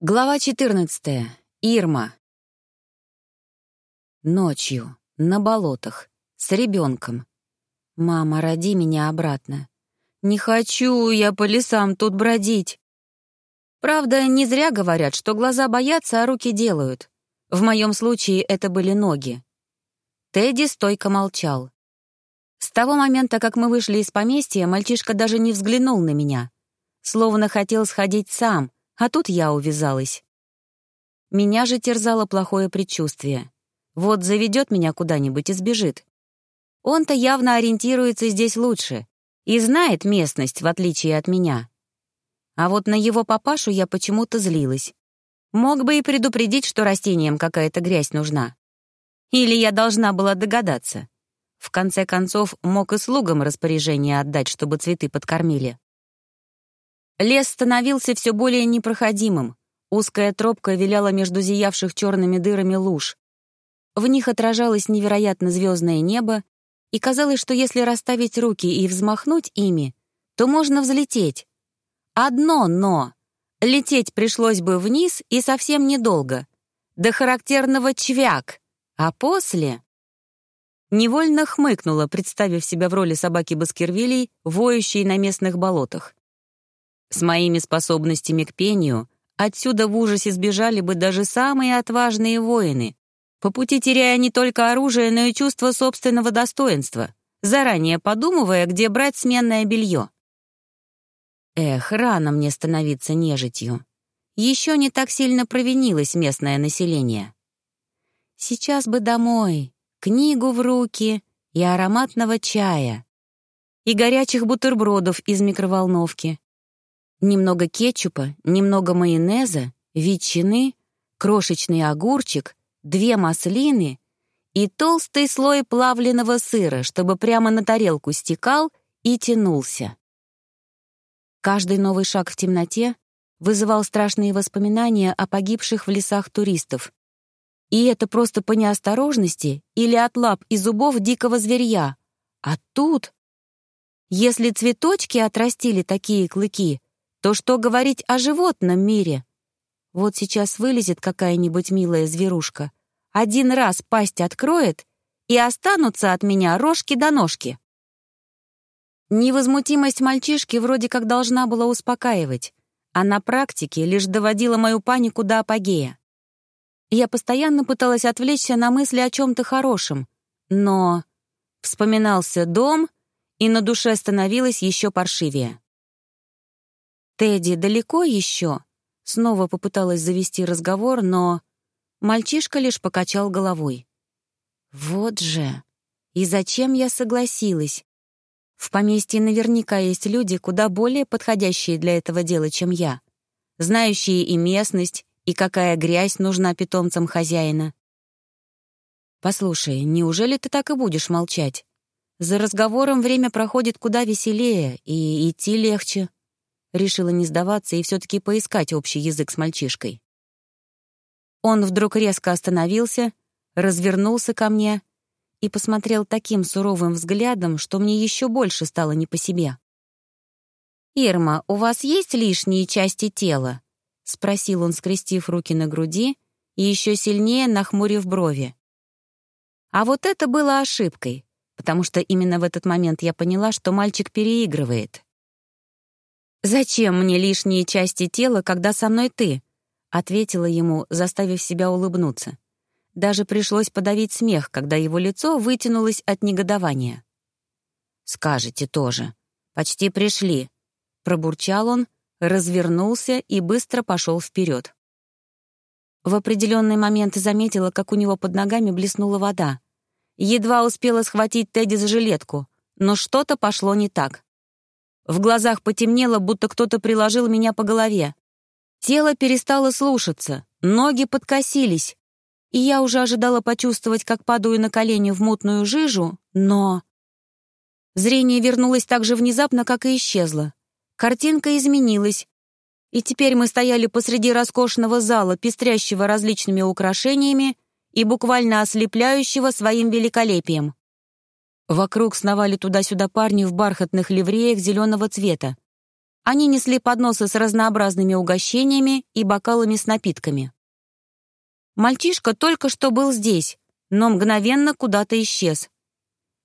Глава 14. Ирма. Ночью, на болотах, с ребенком. «Мама, роди меня обратно». «Не хочу я по лесам тут бродить». Правда, не зря говорят, что глаза боятся, а руки делают. В моем случае это были ноги. Тедди стойко молчал. С того момента, как мы вышли из поместья, мальчишка даже не взглянул на меня. Словно хотел сходить сам — а тут я увязалась. Меня же терзало плохое предчувствие. Вот заведет меня куда-нибудь и сбежит. Он-то явно ориентируется здесь лучше и знает местность, в отличие от меня. А вот на его папашу я почему-то злилась. Мог бы и предупредить, что растениям какая-то грязь нужна. Или я должна была догадаться. В конце концов, мог и слугам распоряжение отдать, чтобы цветы подкормили. Лес становился все более непроходимым. Узкая тропка виляла между зиявших черными дырами луж. В них отражалось невероятно звездное небо, и казалось, что если расставить руки и взмахнуть ими, то можно взлететь. Одно «но». Лететь пришлось бы вниз и совсем недолго. До характерного «чвяк». А после... Невольно хмыкнула, представив себя в роли собаки Баскервилей, воющей на местных болотах. С моими способностями к пению отсюда в ужасе сбежали бы даже самые отважные воины, по пути теряя не только оружие, но и чувство собственного достоинства, заранее подумывая, где брать сменное белье. Эх, рано мне становиться нежитью. Еще не так сильно провинилось местное население. Сейчас бы домой, книгу в руки и ароматного чая, и горячих бутербродов из микроволновки, Немного кетчупа, немного майонеза, ветчины, крошечный огурчик, две маслины и толстый слой плавленного сыра, чтобы прямо на тарелку стекал и тянулся. Каждый новый шаг в темноте вызывал страшные воспоминания о погибших в лесах туристов. И это просто по неосторожности или от лап и зубов дикого зверья. А тут... Если цветочки отрастили такие клыки, то что говорить о животном мире? Вот сейчас вылезет какая-нибудь милая зверушка, один раз пасть откроет, и останутся от меня рожки до ножки. Невозмутимость мальчишки вроде как должна была успокаивать, а на практике лишь доводила мою панику до апогея. Я постоянно пыталась отвлечься на мысли о чем-то хорошем, но вспоминался дом, и на душе становилось еще паршивее. «Тедди, далеко еще?» Снова попыталась завести разговор, но... Мальчишка лишь покачал головой. «Вот же! И зачем я согласилась? В поместье наверняка есть люди, куда более подходящие для этого дела, чем я, знающие и местность, и какая грязь нужна питомцам хозяина. Послушай, неужели ты так и будешь молчать? За разговором время проходит куда веселее, и идти легче. Решила не сдаваться и все-таки поискать общий язык с мальчишкой. Он вдруг резко остановился, развернулся ко мне и посмотрел таким суровым взглядом, что мне еще больше стало не по себе. «Ирма, у вас есть лишние части тела?» — спросил он, скрестив руки на груди и еще сильнее нахмурив брови. А вот это было ошибкой, потому что именно в этот момент я поняла, что мальчик переигрывает. «Зачем мне лишние части тела, когда со мной ты?» — ответила ему, заставив себя улыбнуться. Даже пришлось подавить смех, когда его лицо вытянулось от негодования. «Скажете тоже. Почти пришли», — пробурчал он, развернулся и быстро пошел вперед. В определенный момент заметила, как у него под ногами блеснула вода. Едва успела схватить Тедди за жилетку, но что-то пошло не так. В глазах потемнело, будто кто-то приложил меня по голове. Тело перестало слушаться, ноги подкосились, и я уже ожидала почувствовать, как падаю на колени в мутную жижу, но... Зрение вернулось так же внезапно, как и исчезло. Картинка изменилась, и теперь мы стояли посреди роскошного зала, пестрящего различными украшениями и буквально ослепляющего своим великолепием. Вокруг сновали туда-сюда парни в бархатных ливреях зеленого цвета. Они несли подносы с разнообразными угощениями и бокалами с напитками. Мальчишка только что был здесь, но мгновенно куда-то исчез.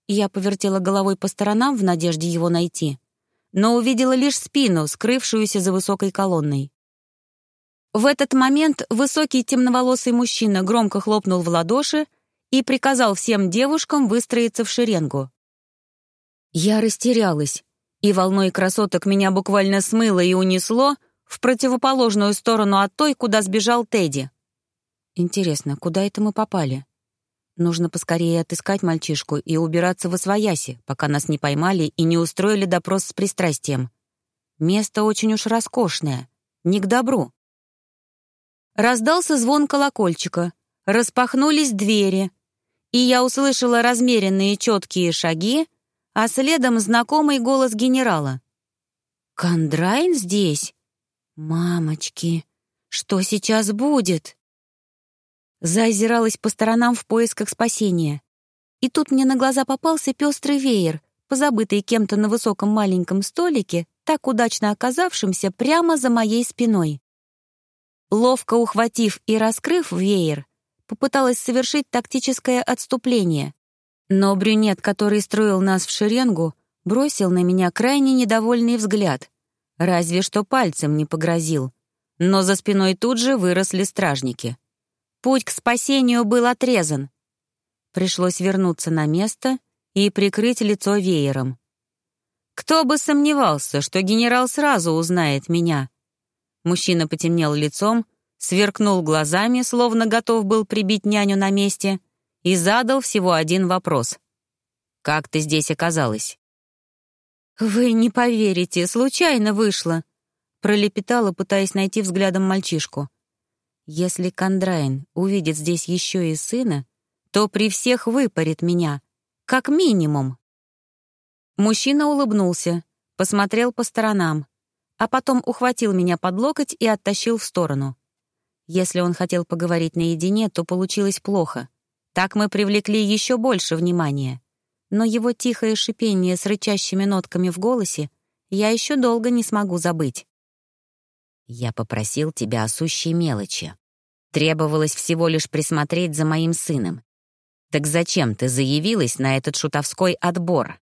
Я повертела головой по сторонам в надежде его найти, но увидела лишь спину, скрывшуюся за высокой колонной. В этот момент высокий темноволосый мужчина громко хлопнул в ладоши и приказал всем девушкам выстроиться в шеренгу. Я растерялась, и волной красоток меня буквально смыло и унесло в противоположную сторону от той, куда сбежал Тедди. Интересно, куда это мы попали? Нужно поскорее отыскать мальчишку и убираться в освояси, пока нас не поймали и не устроили допрос с пристрастием. Место очень уж роскошное, не к добру. Раздался звон колокольчика, распахнулись двери, и я услышала размеренные четкие шаги, а следом знакомый голос генерала. «Кондрайн здесь? Мамочки, что сейчас будет?» Заозиралась по сторонам в поисках спасения. И тут мне на глаза попался пестрый веер, позабытый кем-то на высоком маленьком столике, так удачно оказавшимся прямо за моей спиной. Ловко ухватив и раскрыв веер, попыталась совершить тактическое отступление. Но брюнет, который строил нас в шеренгу, бросил на меня крайне недовольный взгляд. Разве что пальцем не погрозил. Но за спиной тут же выросли стражники. Путь к спасению был отрезан. Пришлось вернуться на место и прикрыть лицо веером. Кто бы сомневался, что генерал сразу узнает меня. Мужчина потемнел лицом, сверкнул глазами, словно готов был прибить няню на месте, и задал всего один вопрос. «Как ты здесь оказалась?» «Вы не поверите, случайно вышло», — пролепетала, пытаясь найти взглядом мальчишку. Если Кондрайн увидит здесь еще и сына, то при всех выпарит меня, как минимум. Мужчина улыбнулся, посмотрел по сторонам, а потом ухватил меня под локоть и оттащил в сторону. Если он хотел поговорить наедине, то получилось плохо. Так мы привлекли еще больше внимания. Но его тихое шипение с рычащими нотками в голосе я еще долго не смогу забыть. Я попросил тебя о сущей мелочи. Требовалось всего лишь присмотреть за моим сыном. Так зачем ты заявилась на этот шутовской отбор?